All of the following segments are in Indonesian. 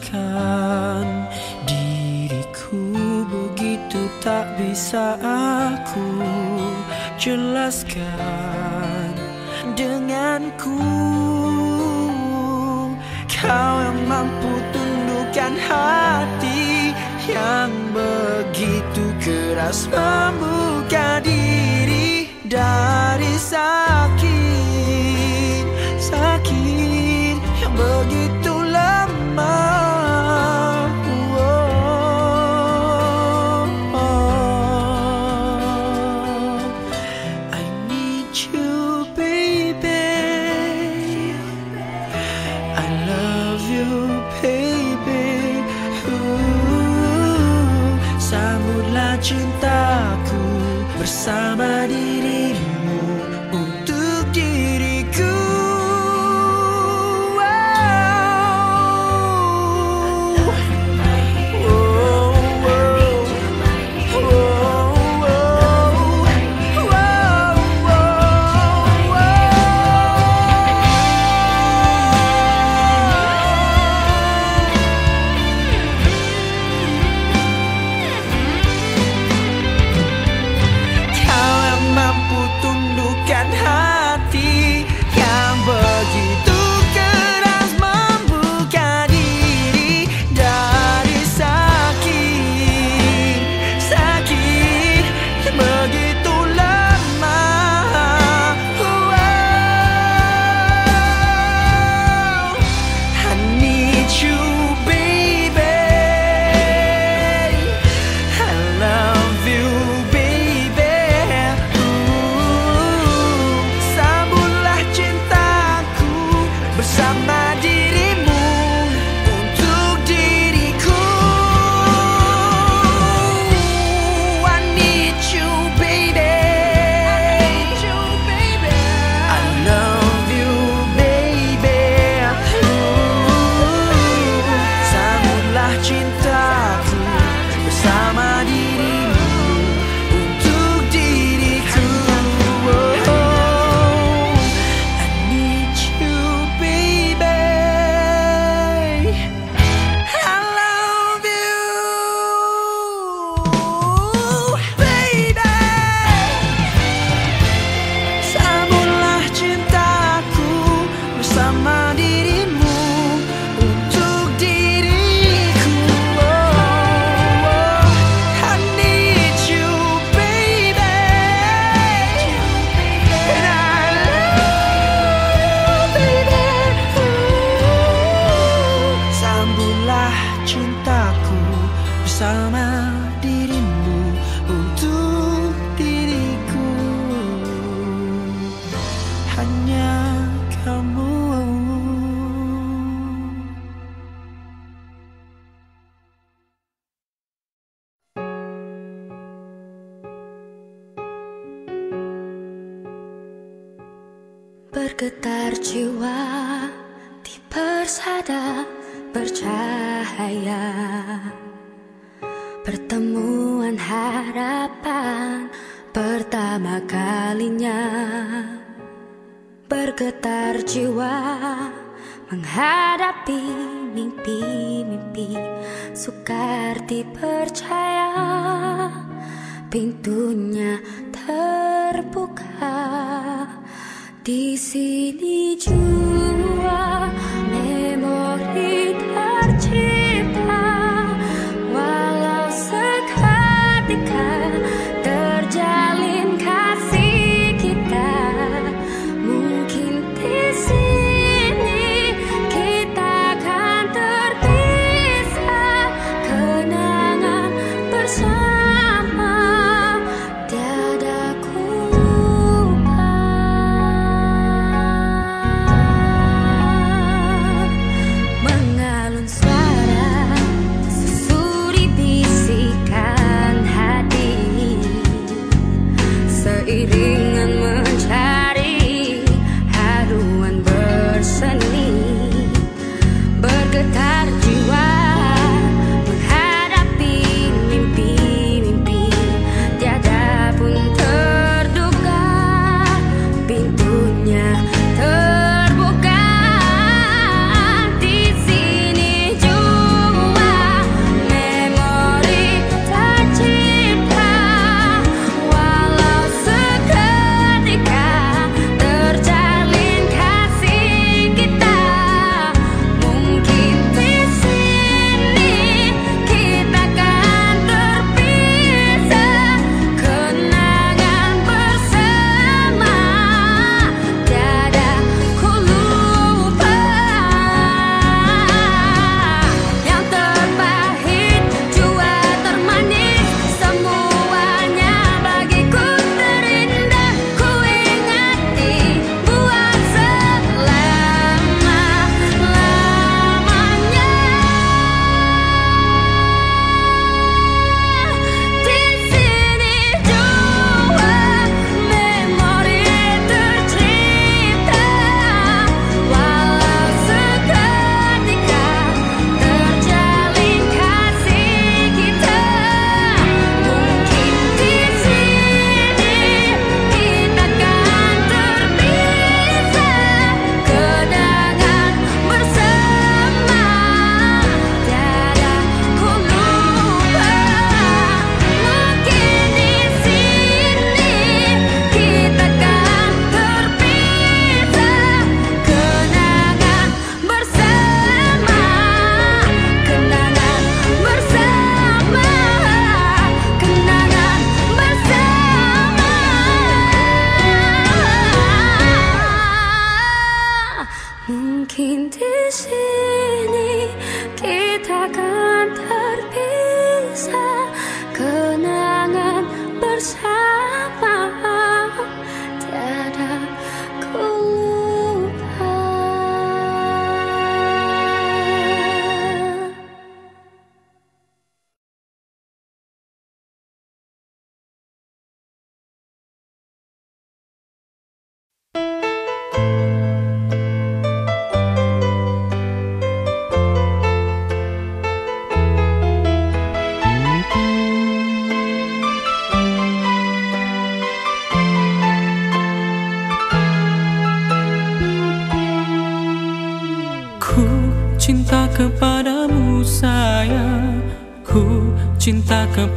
rasakan diriku begitu tak bisa aku jelaskan denganku. Kau yang mampu tundukkan hati yang begitu keras membuka diri dari saya. 的是你主。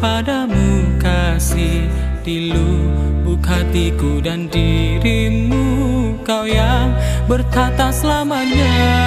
padamu kasih di lubuk hatiku dan dirimu. Kau yang bertata selamanya.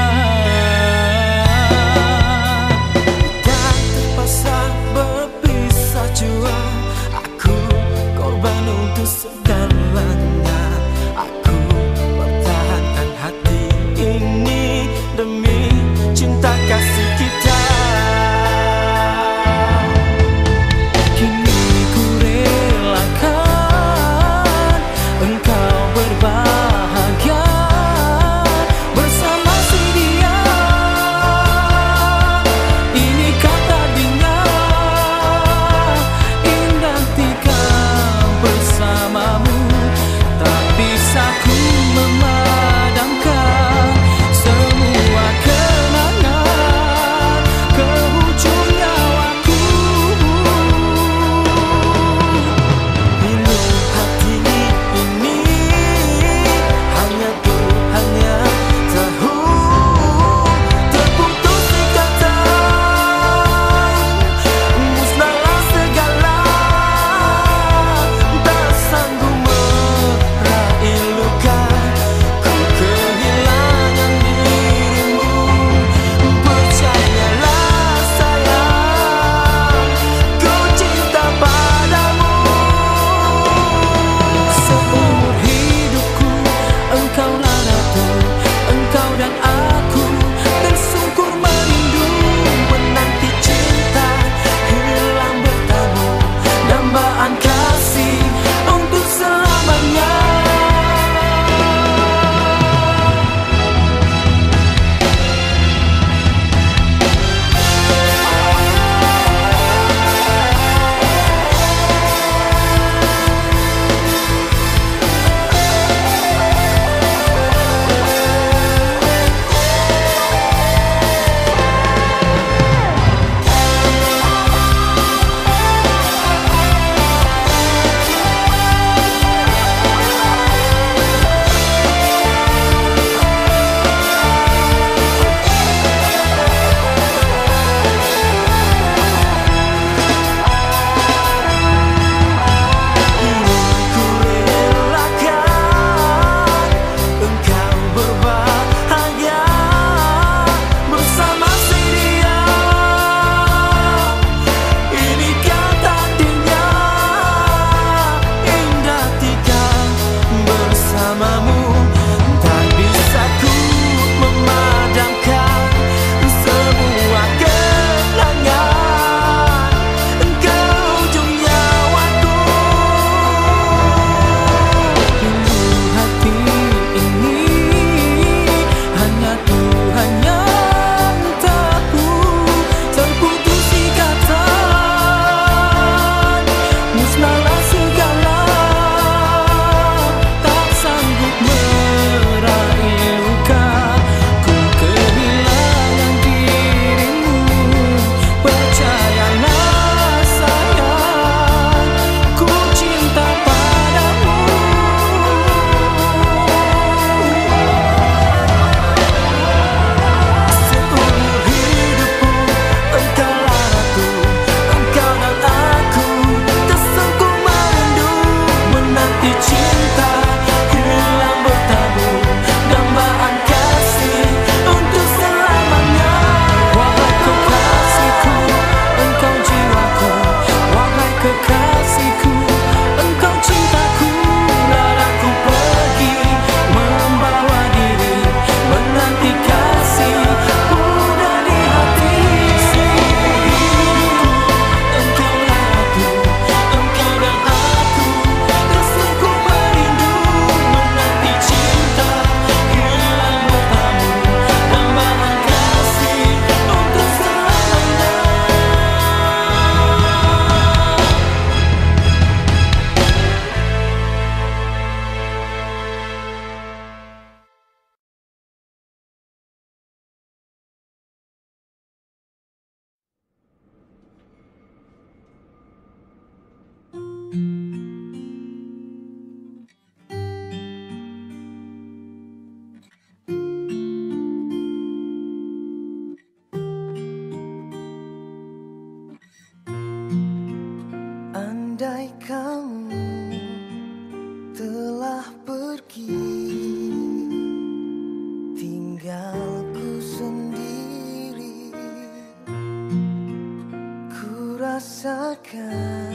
Rasakan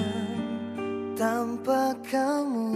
tanpa kamu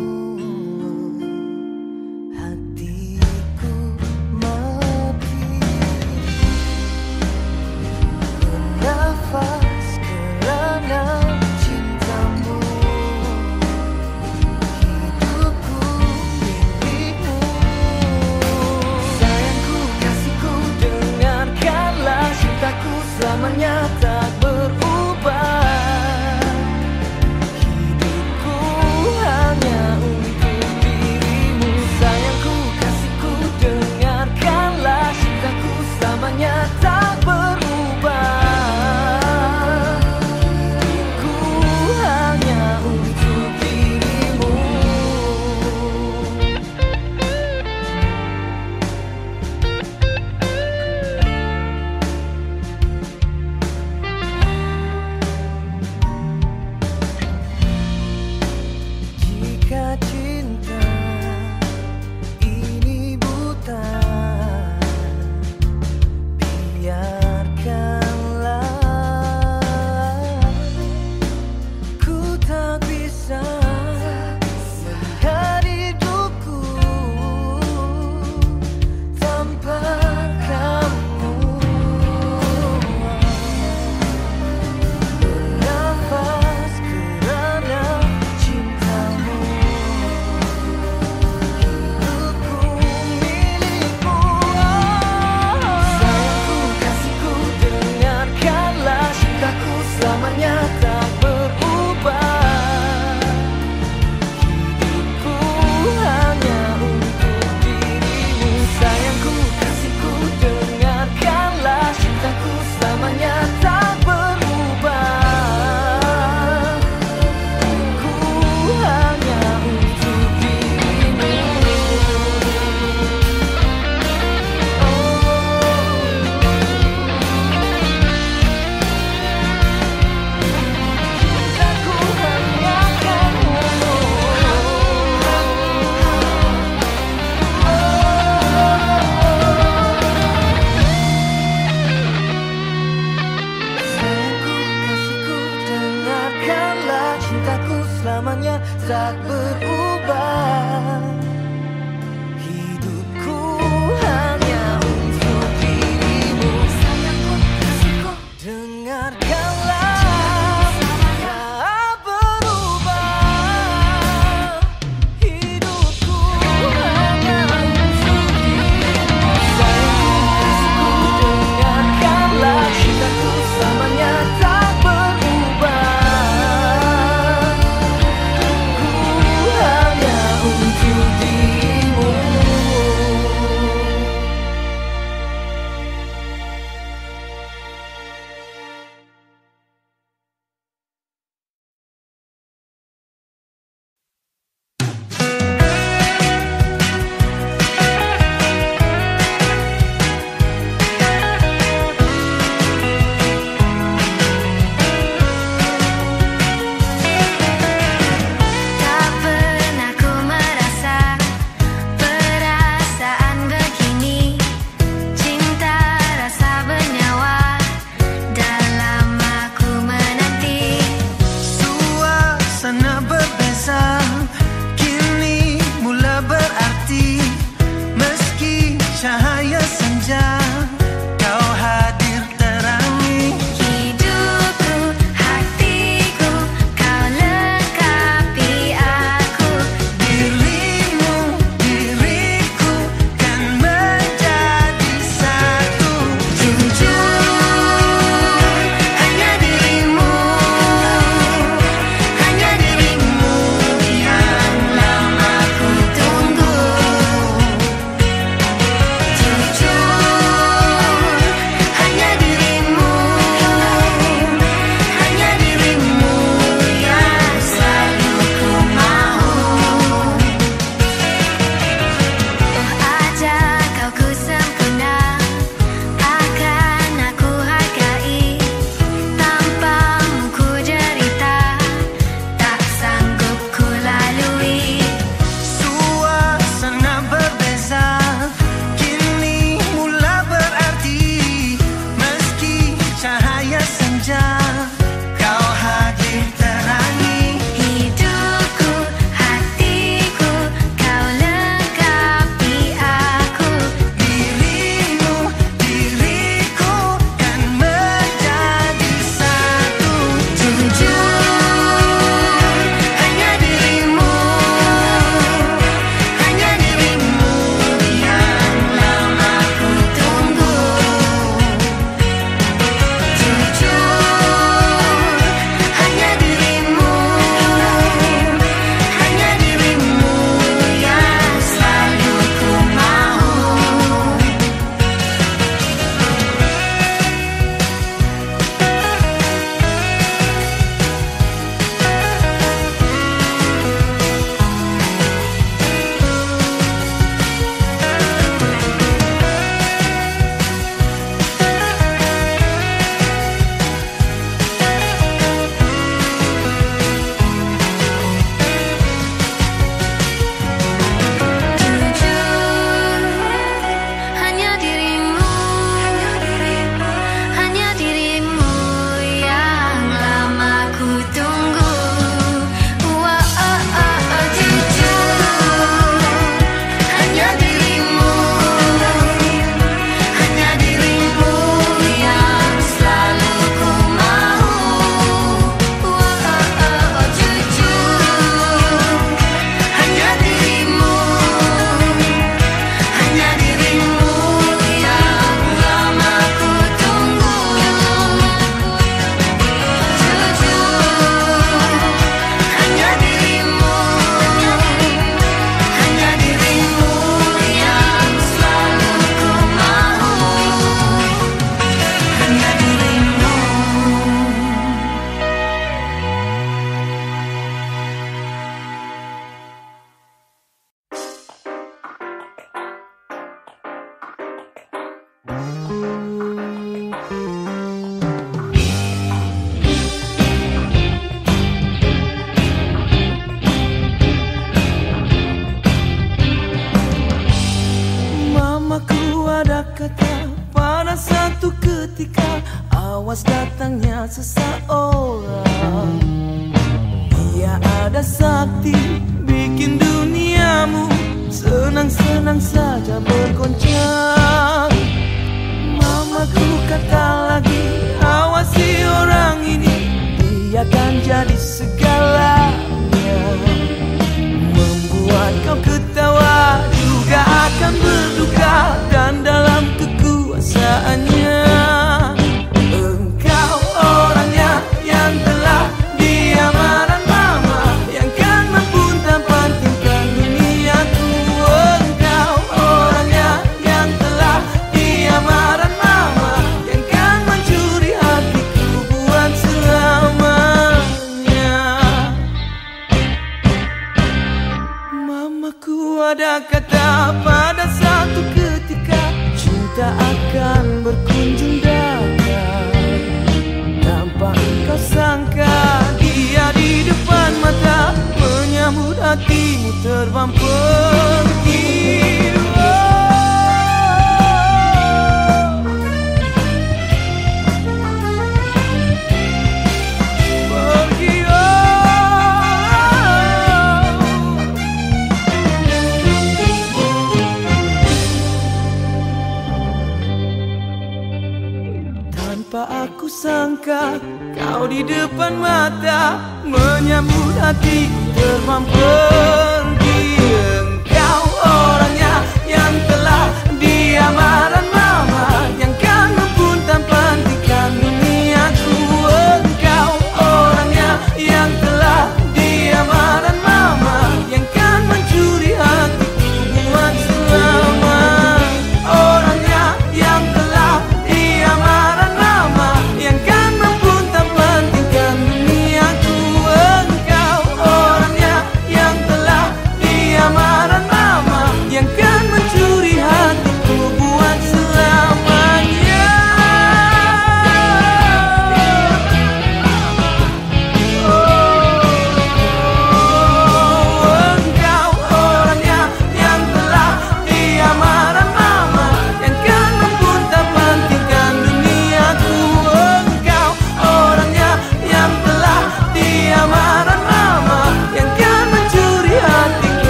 Tanpa aku sangka kau di depan mata Menyambut hati terbang pergi Engkau orangnya yang telah diamar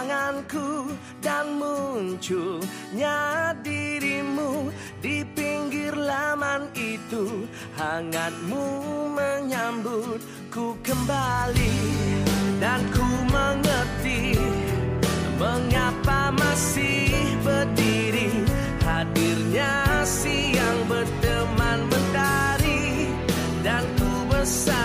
tanganku dan munculnya dirimu di pinggir laman itu. Hangatmu menyambutku kembali dan ku mengerti mengapa masih berdiri. Hadirnya siang berteman mentari dan ku besar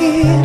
tears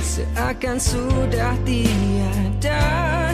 Seakan sudah tiada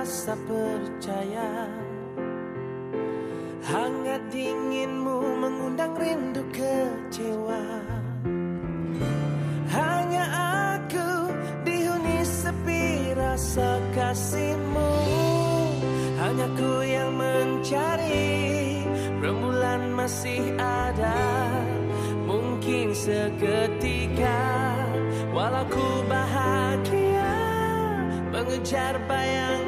Rasa percaya. Hangat dinginmu mengundang rindu kecewa. Hanya aku dihuni sepi rasa kasihmu. Hanya ku yang mencari Rembulan masih ada. Mungkin seketika Walau ku bahagia Mengejar bayang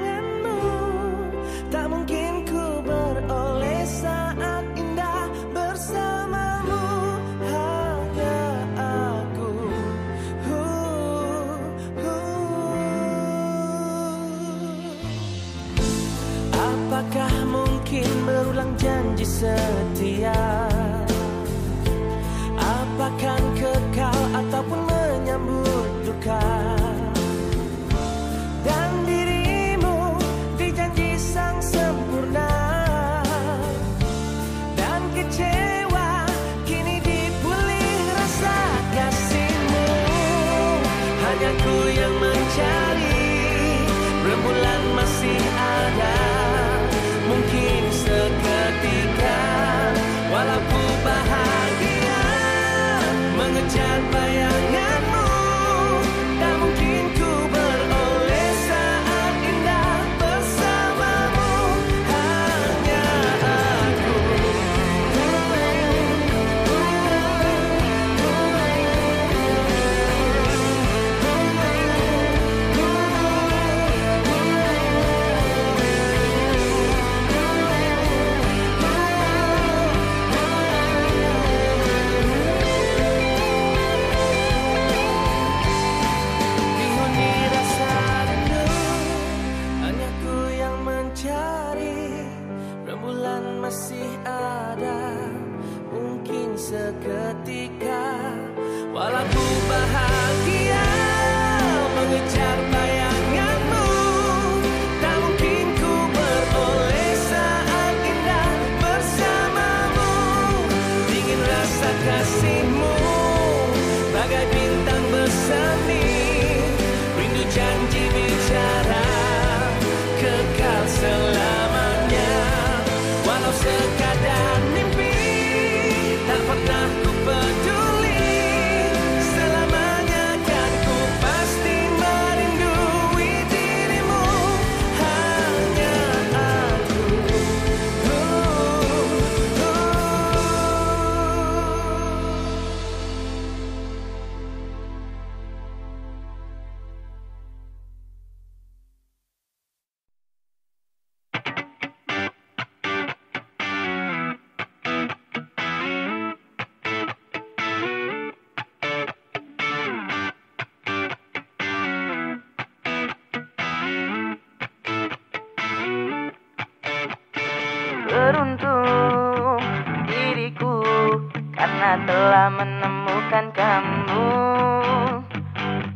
telah menemukan kamu.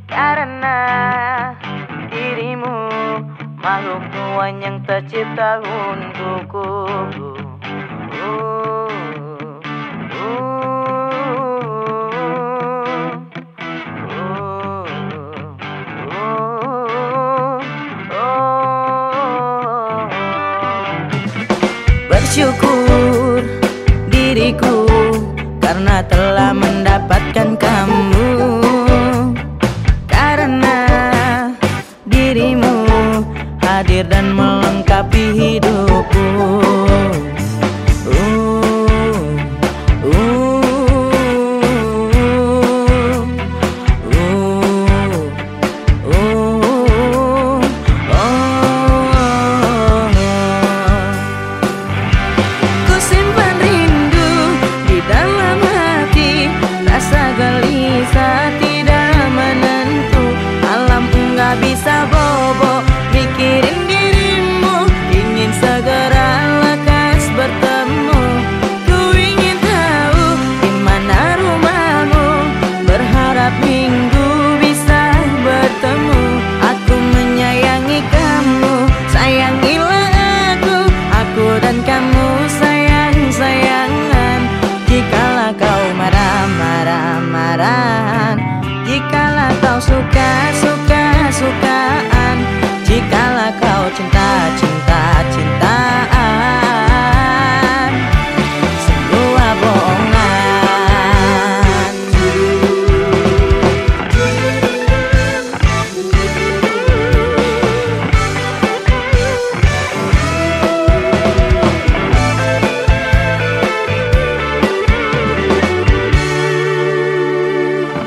Karena dirimu Makhluk Tuhan yang tercipta untuk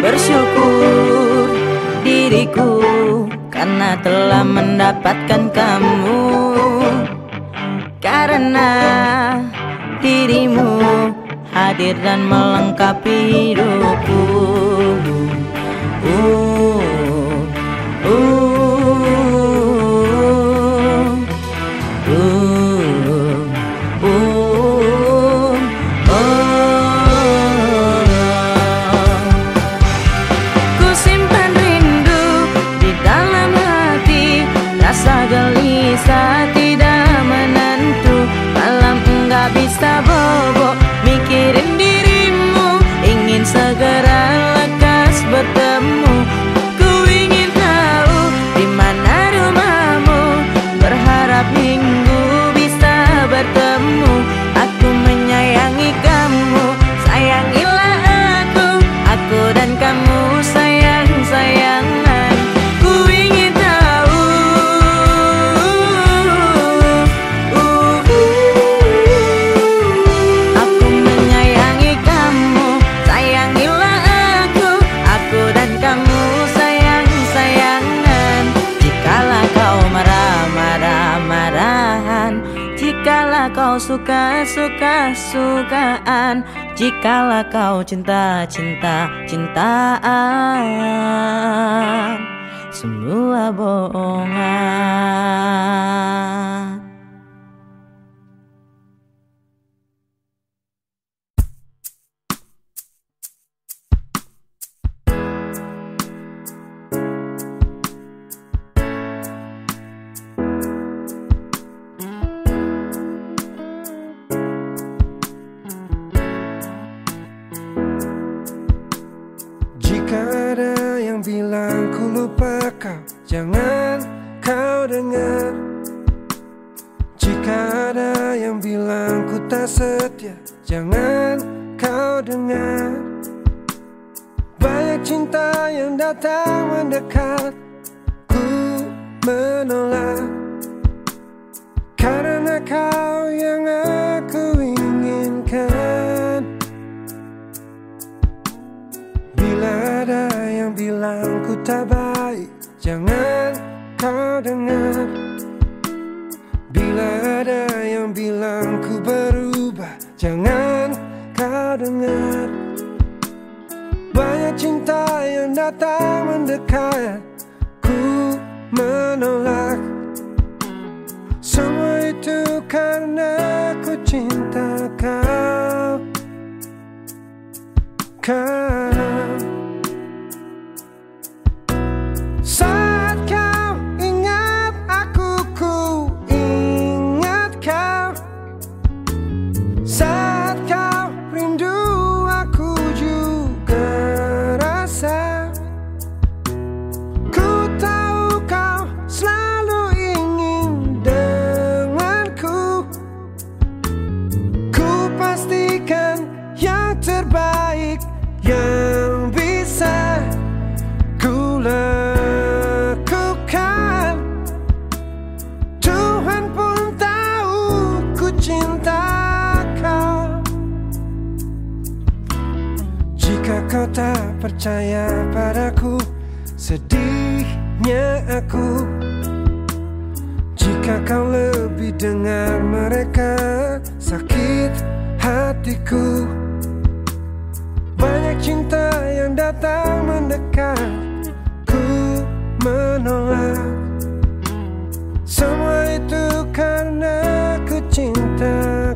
bersyukur diriku karena telah mendapatkan kamu karena dirimu hadir dan melengkapi hidupku. Uh. Suka-suka-sukaan Jikalau kau cinta-cinta-cintaan Semua bohongan dengar. Banyak cinta yang datang mendekat. Ku menolak. Karena kau yang aku inginkan. Bila ada yang bilang ku tak baik Jangan kau dengar. Bila ada yang bilang ku berubah Jangan dengar. Banyak cinta yang datang mendekat. Ku menolak. Semua itu karena ku cinta kau. Kau percaya padaku Sedihnya aku. Jika kau lebih dengar mereka Sakit hatiku. Banyak cinta yang datang mendekat Ku menolak. Semua itu karena ku cinta